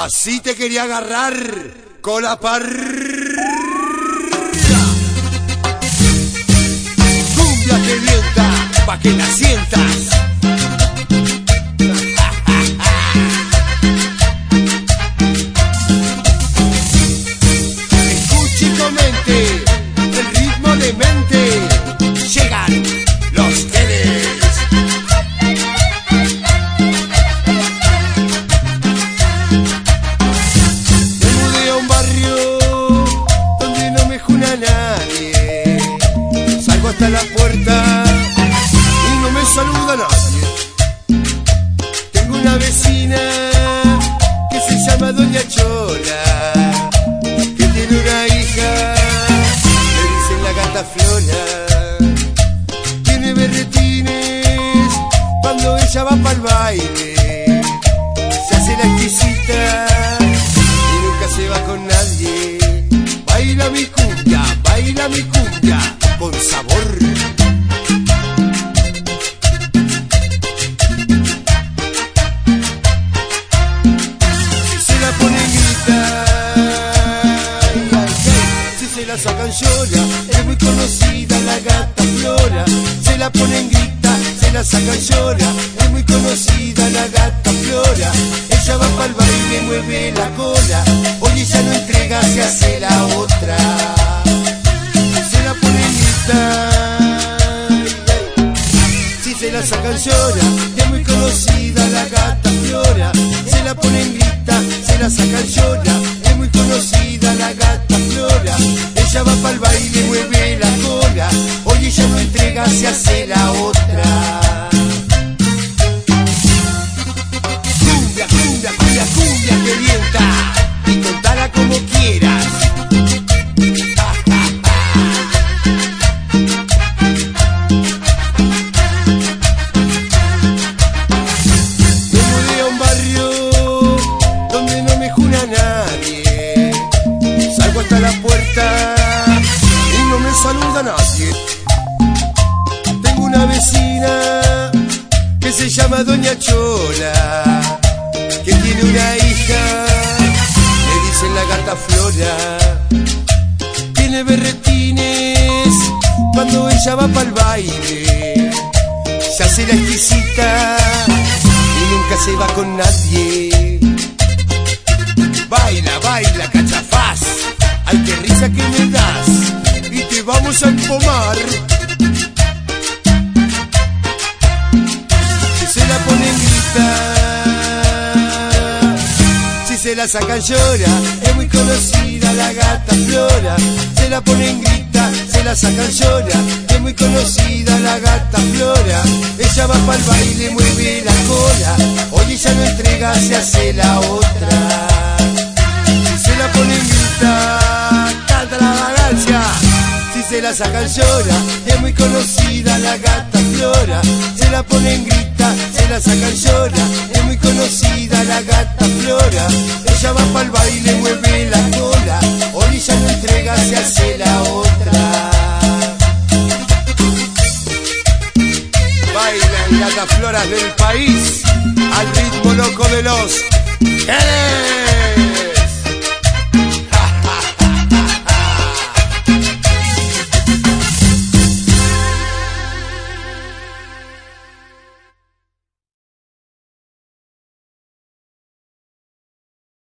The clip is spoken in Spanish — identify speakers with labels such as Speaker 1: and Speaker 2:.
Speaker 1: Así te quería agarrar con la par. Cumbia que vienta, pa' que la sientas. Puerta y no me saluda nadie. Tengo una vecina que se llama Doña Chola, que tiene una hija, le dicen la gata Flora. Tiene berretines cuando ella va para el baile llora, es muy conocida la gata Flora. Se la ponen grita, se la sacan llora, es muy conocida la gata Flora. Ella va para el baile, mueve la cola, hoy ella no entrega, se hace la otra. Se la ponen gritar, si se la sacan llora, es muy conocida la gata Flora. Se la ponen grita, se la sacan llora, entrega, se hace la otra. Cumbia, cumbia, cumbia, cumbia que vienta, y contala como quieras. Me mudé a un barrio donde no me juna nadie. Salgo hasta la puerta una vecina que se llama Doña Chola, que tiene una hija, le dicen la gata Flora. Tiene berretines cuando ella va para el baile se hace exquisita y nunca se va con nadie. Baila, baila, cachafaz, ay qué risa que me das y te vamos a empomar. Se la sacan llora, es muy conocida la gata Flora. Se la ponen grita, se la sacan llora, es muy conocida la gata Flora. Ella va para el baile, mueve la cola, hoy ella no entrega, se hace la otra. Se la ponen grita, canta la vagancia. Si se la sacan llora, es muy conocida El baile, mueve la cola, hoy ella no entrega, se hace la otra. Bailan gatas floras del país al ritmo loco de los... ¡Querés!